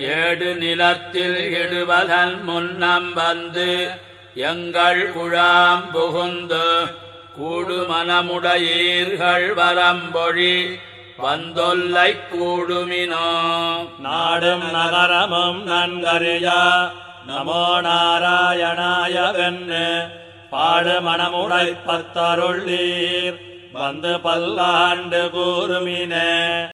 ஏடு நிலத்தில் இடுவதன் முன்னம் வந்து எங்கள் குழாம் புகுந்து கூடுமனமுடையீர்கள் வரம்பொழி வந்தொல்லை கூடுமினோ. நாடும் நகரமும் நன்கறியா. நமோ நாராயணாயவென்னு பாடு மணமுடை பத்தருள்ளீர் வந்து பல்லாண்டு கூறுமினே.